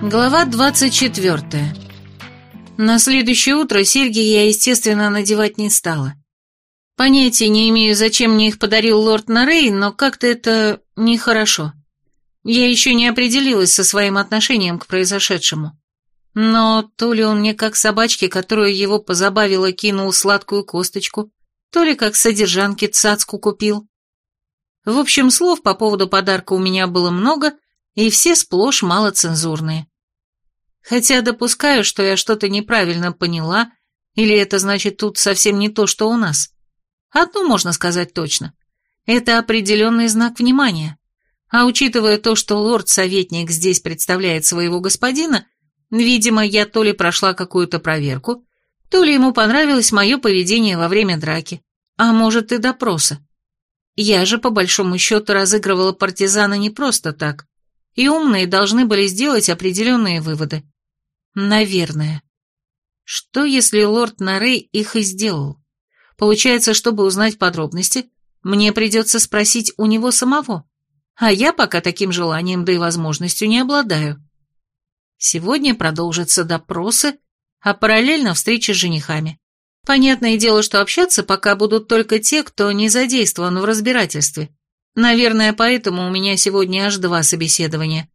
Глава 24. На следующее утро серьги я, естественно, надевать не стала. Понятия не имею, зачем мне их подарил лорд Нарей, но как-то это нехорошо. Я еще не определилась со своим отношением к произошедшему. Но то ли он мне как собачке, которую его позабавило, кинул сладкую косточку, то ли как содержанке цацку купил. В общем, слов по поводу подарка у меня было много, и все сплошь малоцензурные. Хотя допускаю, что я что-то неправильно поняла, или это значит тут совсем не то, что у нас. Одно можно сказать точно. Это определенный знак внимания. А учитывая то, что лорд-советник здесь представляет своего господина, видимо, я то ли прошла какую-то проверку, то ли ему понравилось мое поведение во время драки, а может и допроса. Я же, по большому счету, разыгрывала партизана не просто так, и умные должны были сделать определенные выводы. Наверное. Что, если лорд Нарей их и сделал? Получается, чтобы узнать подробности, мне придется спросить у него самого, а я пока таким желанием, да и возможностью не обладаю. Сегодня продолжатся допросы, а параллельно встречи с женихами. Понятное дело, что общаться пока будут только те, кто не задействован в разбирательстве. Наверное, поэтому у меня сегодня аж два собеседования.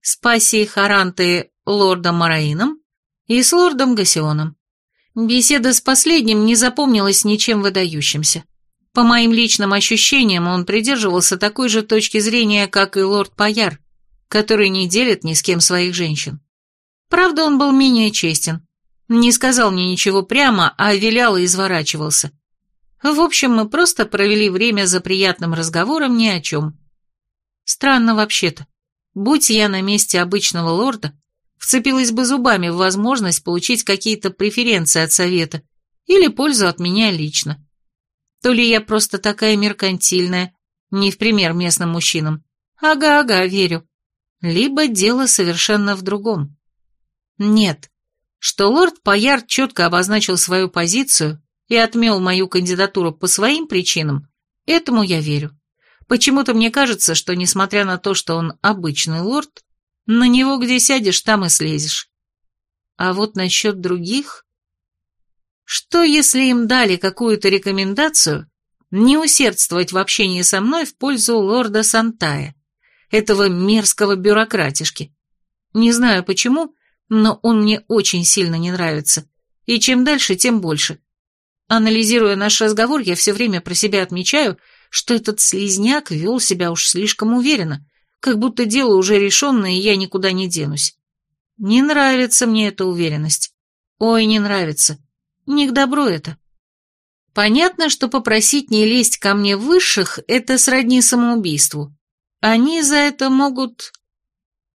С пассией Харанты лордом Мараином и с лордом Гасионом. Беседа с последним не запомнилась ничем выдающимся. По моим личным ощущениям, он придерживался такой же точки зрения, как и лорд Паяр, который не делит ни с кем своих женщин. Правда, он был менее честен. Не сказал мне ничего прямо, а вилял и изворачивался. В общем, мы просто провели время за приятным разговором ни о чем. Странно вообще-то. Будь я на месте обычного лорда, вцепилась бы зубами в возможность получить какие-то преференции от совета или пользу от меня лично. То ли я просто такая меркантильная, не в пример местным мужчинам. Ага-ага, верю. Либо дело совершенно в другом. Нет, что лорд Паяр четко обозначил свою позицию и отмел мою кандидатуру по своим причинам, этому я верю. Почему-то мне кажется, что, несмотря на то, что он обычный лорд, на него где сядешь, там и слезешь. А вот насчет других... Что, если им дали какую-то рекомендацию не усердствовать в общении со мной в пользу лорда Сантая, этого мерзкого бюрократишки? Не знаю почему, но он мне очень сильно не нравится, и чем дальше, тем больше. Анализируя наш разговор, я все время про себя отмечаю, что этот слизняк вел себя уж слишком уверенно, как будто дело уже решенное, и я никуда не денусь. Не нравится мне эта уверенность. Ой, не нравится. Не к добру это. Понятно, что попросить не лезть ко мне высших – это сродни самоубийству. Они за это могут...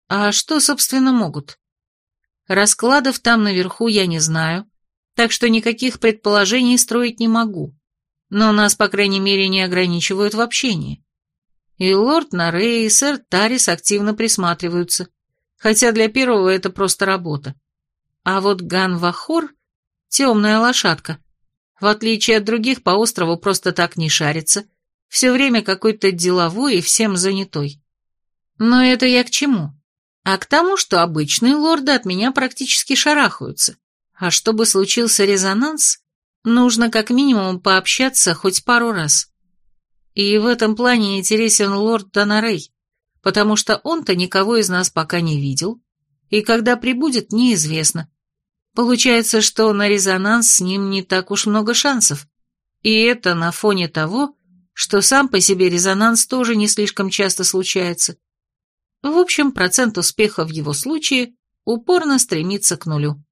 А что, собственно, могут? Раскладов там наверху я не знаю, так что никаких предположений строить не могу. Но нас, по крайней мере, не ограничивают в общении. И лорд Нарей, и сэр Тарис активно присматриваются, хотя для первого это просто работа. А вот Ган Вахор — темная лошадка. В отличие от других, по острову просто так не шарится, все время какой-то деловой и всем занятой. Но это я к чему? А к тому, что обычные лорды от меня практически шарахаются. А чтобы случился резонанс, нужно как минимум пообщаться хоть пару раз. И в этом плане интересен лорд Донарей, потому что он-то никого из нас пока не видел, и когда прибудет, неизвестно. Получается, что на резонанс с ним не так уж много шансов, и это на фоне того, что сам по себе резонанс тоже не слишком часто случается. В общем, процент успеха в его случае упорно стремится к нулю.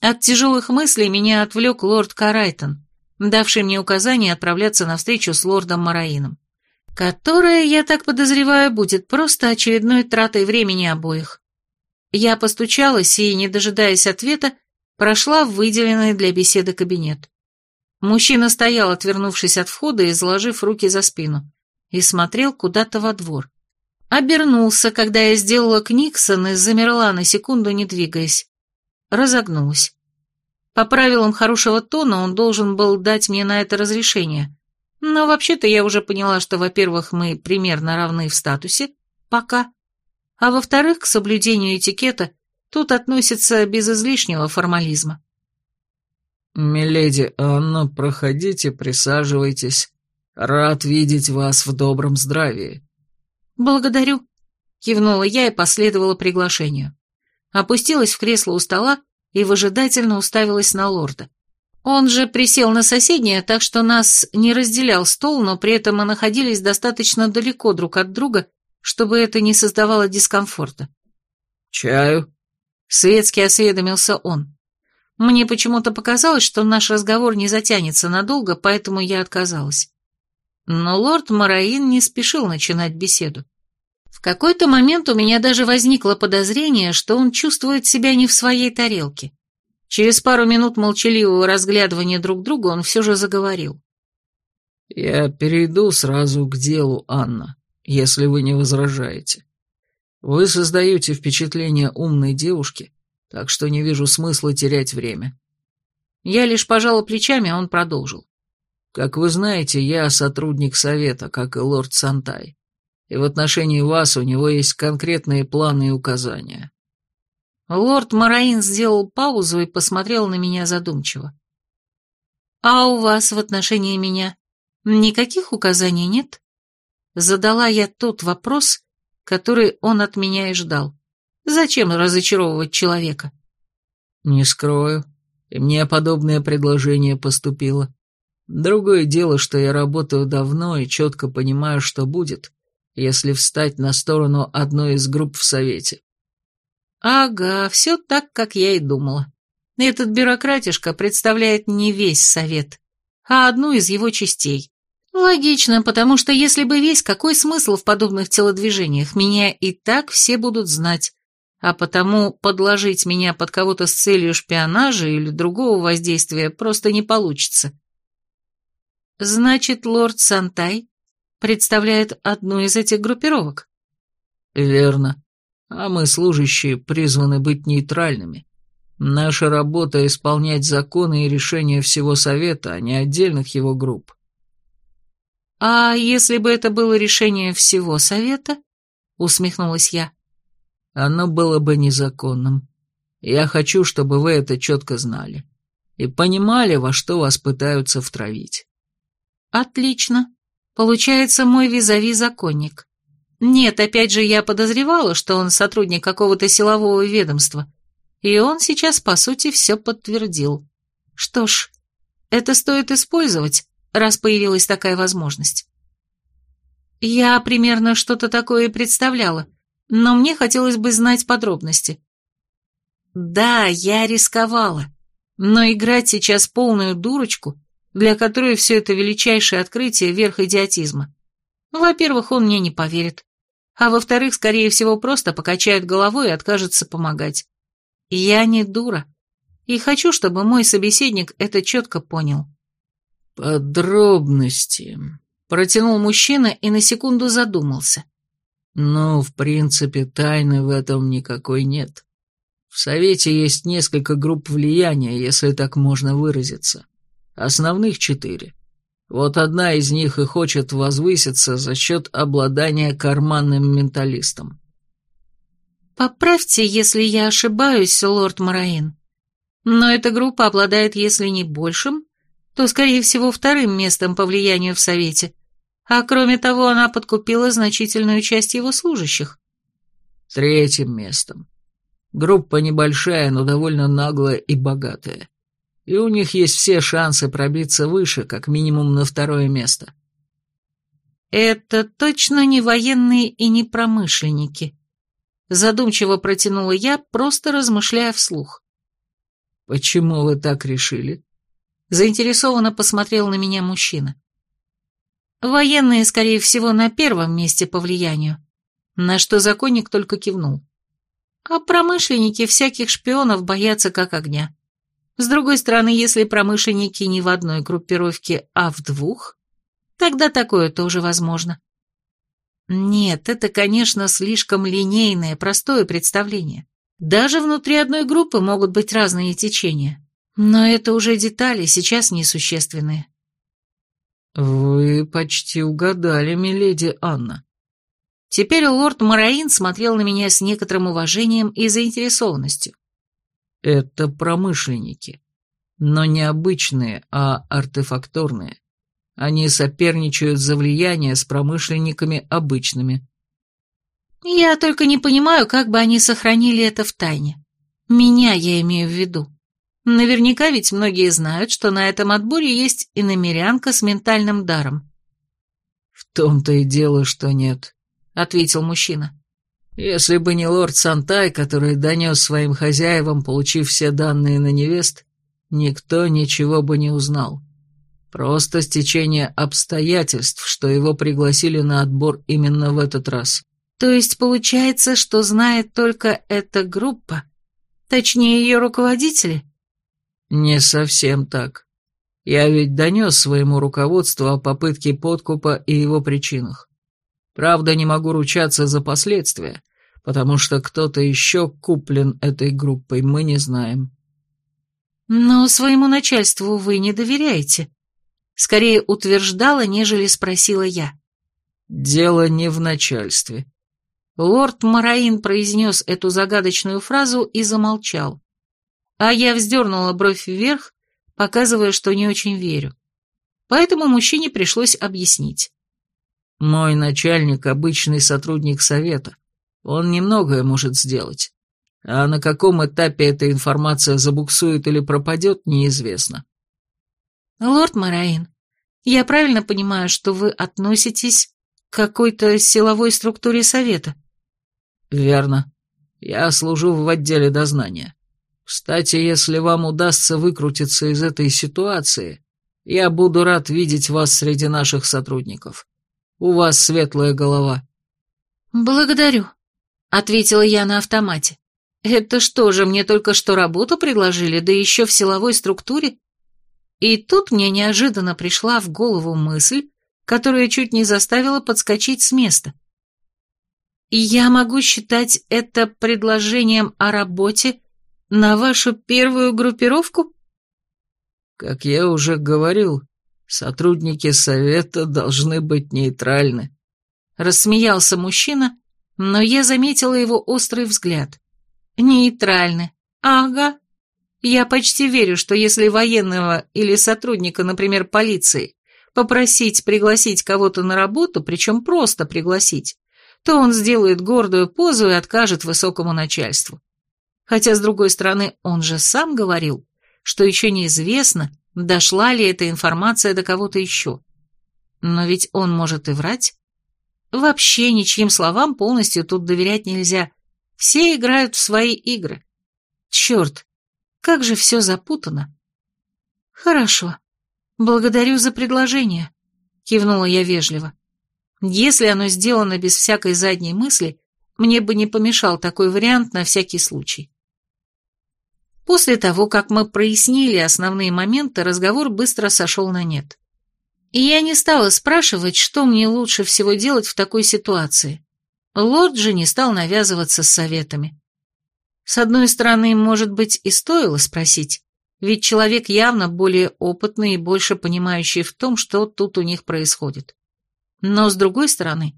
От тяжелых мыслей меня отвлек лорд Карайтон, давший мне указание отправляться на встречу с лордом Мараином, которая, я так подозреваю, будет просто очередной тратой времени обоих. Я постучалась и, не дожидаясь ответа, прошла в выделенный для беседы кабинет. Мужчина стоял, отвернувшись от входа и заложив руки за спину, и смотрел куда-то во двор. Обернулся, когда я сделала книксон и замерла на секунду, не двигаясь. Разогнулась. По правилам хорошего тона он должен был дать мне на это разрешение, Но вообще-то я уже поняла, что, во-первых, мы примерно равны в статусе, пока, а во-вторых, к соблюдению этикета тут относится без излишнего формализма. «Миледи Анна, проходите, присаживайтесь. Рад видеть вас в добром здравии». «Благодарю», — кивнула я и последовала приглашению. Опустилась в кресло у стола и выжидательно уставилась на лорда. Он же присел на соседнее, так что нас не разделял стол, но при этом мы находились достаточно далеко друг от друга, чтобы это не создавало дискомфорта. «Чаю?» — светски осведомился он. Мне почему-то показалось, что наш разговор не затянется надолго, поэтому я отказалась. Но лорд Мараин не спешил начинать беседу. В какой-то момент у меня даже возникло подозрение, что он чувствует себя не в своей тарелке. Через пару минут молчаливого разглядывания друг друга он все же заговорил. «Я перейду сразу к делу, Анна, если вы не возражаете. Вы создаете впечатление умной девушки, так что не вижу смысла терять время». Я лишь пожала плечами, а он продолжил. «Как вы знаете, я сотрудник совета, как и лорд Сантай, и в отношении вас у него есть конкретные планы и указания. Лорд Мараин сделал паузу и посмотрел на меня задумчиво. «А у вас в отношении меня никаких указаний нет?» Задала я тот вопрос, который он от меня и ждал. «Зачем разочаровывать человека?» «Не скрою, и мне подобное предложение поступило. Другое дело, что я работаю давно и четко понимаю, что будет, если встать на сторону одной из групп в Совете. Ага, все так, как я и думала. Этот бюрократишка представляет не весь совет, а одну из его частей. Логично, потому что если бы весь, какой смысл в подобных телодвижениях? Меня и так все будут знать. А потому подложить меня под кого-то с целью шпионажа или другого воздействия просто не получится. Значит, лорд Сантай представляет одну из этих группировок? Верно а мы, служащие, призваны быть нейтральными. Наша работа — исполнять законы и решения всего Совета, а не отдельных его групп. «А если бы это было решение всего Совета?» — усмехнулась я. «Оно было бы незаконным. Я хочу, чтобы вы это четко знали. И понимали, во что вас пытаются втравить». «Отлично. Получается, мой визави законник. Нет, опять же, я подозревала, что он сотрудник какого-то силового ведомства. И он сейчас, по сути, все подтвердил. Что ж, это стоит использовать, раз появилась такая возможность. Я примерно что-то такое представляла, но мне хотелось бы знать подробности. Да, я рисковала, но играть сейчас полную дурочку, для которой все это величайшее открытие верх идиотизма. Во-первых, он мне не поверит а во-вторых, скорее всего, просто покачает головой и откажется помогать. Я не дура, и хочу, чтобы мой собеседник это четко понял. «Подробности», — протянул мужчина и на секунду задумался. «Ну, в принципе, тайны в этом никакой нет. В Совете есть несколько групп влияния, если так можно выразиться. Основных четыре. Вот одна из них и хочет возвыситься за счет обладания карманным менталистом. «Поправьте, если я ошибаюсь, лорд Мараин. Но эта группа обладает, если не большим, то, скорее всего, вторым местом по влиянию в Совете. А кроме того, она подкупила значительную часть его служащих». «Третьим местом. Группа небольшая, но довольно наглая и богатая и у них есть все шансы пробиться выше, как минимум на второе место. «Это точно не военные и не промышленники», — задумчиво протянула я, просто размышляя вслух. «Почему вы так решили?» Заинтересованно посмотрел на меня мужчина. «Военные, скорее всего, на первом месте по влиянию», на что законник только кивнул. «А промышленники всяких шпионов боятся как огня». С другой стороны, если промышленники не в одной группировке, а в двух, тогда такое тоже возможно. Нет, это, конечно, слишком линейное, простое представление. Даже внутри одной группы могут быть разные течения. Но это уже детали, сейчас несущественные. Вы почти угадали, миледи Анна. Теперь лорд Мараин смотрел на меня с некоторым уважением и заинтересованностью. Это промышленники. Но не обычные, а артефакторные. Они соперничают за влияние с промышленниками обычными. Я только не понимаю, как бы они сохранили это в тайне. Меня я имею в виду. Наверняка ведь многие знают, что на этом отборе есть и намерянка с ментальным даром. В том-то и дело, что нет, ответил мужчина. Если бы не лорд Сантай, который донес своим хозяевам, получив все данные на невест, никто ничего бы не узнал. Просто стечение обстоятельств, что его пригласили на отбор именно в этот раз. То есть получается, что знает только эта группа? Точнее, ее руководители? Не совсем так. Я ведь донес своему руководству о попытке подкупа и его причинах. Правда, не могу ручаться за последствия, потому что кто-то еще куплен этой группой, мы не знаем. Но своему начальству вы не доверяете, Скорее утверждала, нежели спросила я. «Дело не в начальстве». Лорд Мараин произнес эту загадочную фразу и замолчал. А я вздернула бровь вверх, показывая, что не очень верю. Поэтому мужчине пришлось объяснить. «Мой начальник — обычный сотрудник совета. Он немногое может сделать. А на каком этапе эта информация забуксует или пропадет, неизвестно. «Лорд Мараин, я правильно понимаю, что вы относитесь к какой-то силовой структуре совета?» «Верно. Я служу в отделе дознания. Кстати, если вам удастся выкрутиться из этой ситуации, я буду рад видеть вас среди наших сотрудников. У вас светлая голова». «Благодарю», — ответила я на автомате. «Это что же, мне только что работу предложили, да еще в силовой структуре? И тут мне неожиданно пришла в голову мысль, которая чуть не заставила подскочить с места. «Я могу считать это предложением о работе на вашу первую группировку?» «Как я уже говорил, сотрудники совета должны быть нейтральны», — рассмеялся мужчина, но я заметила его острый взгляд. «Нейтральны. Ага. Я почти верю, что если военного или сотрудника, например, полиции, попросить пригласить кого-то на работу, причем просто пригласить, то он сделает гордую позу и откажет высокому начальству. Хотя, с другой стороны, он же сам говорил, что еще неизвестно, дошла ли эта информация до кого-то еще. Но ведь он может и врать. Вообще ничьим словам полностью тут доверять нельзя. Все играют в свои игры. Черт, как же все запутано. Хорошо. Благодарю за предложение, кивнула я вежливо. Если оно сделано без всякой задней мысли, мне бы не помешал такой вариант на всякий случай. После того, как мы прояснили основные моменты, разговор быстро сошел на нет. И я не стала спрашивать, что мне лучше всего делать в такой ситуации. Лорд же не стал навязываться с советами. С одной стороны, может быть, и стоило спросить, ведь человек явно более опытный и больше понимающий в том, что тут у них происходит. Но с другой стороны,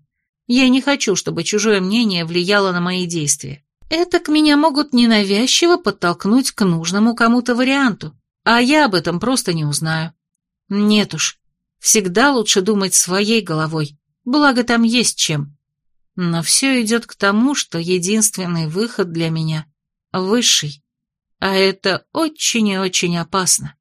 я не хочу, чтобы чужое мнение влияло на мои действия. Это к меня могут ненавязчиво подтолкнуть к нужному кому-то варианту, а я об этом просто не узнаю. Нет уж, всегда лучше думать своей головой, благо там есть чем. Но все идет к тому, что единственный выход для меня высший, а это очень и очень опасно.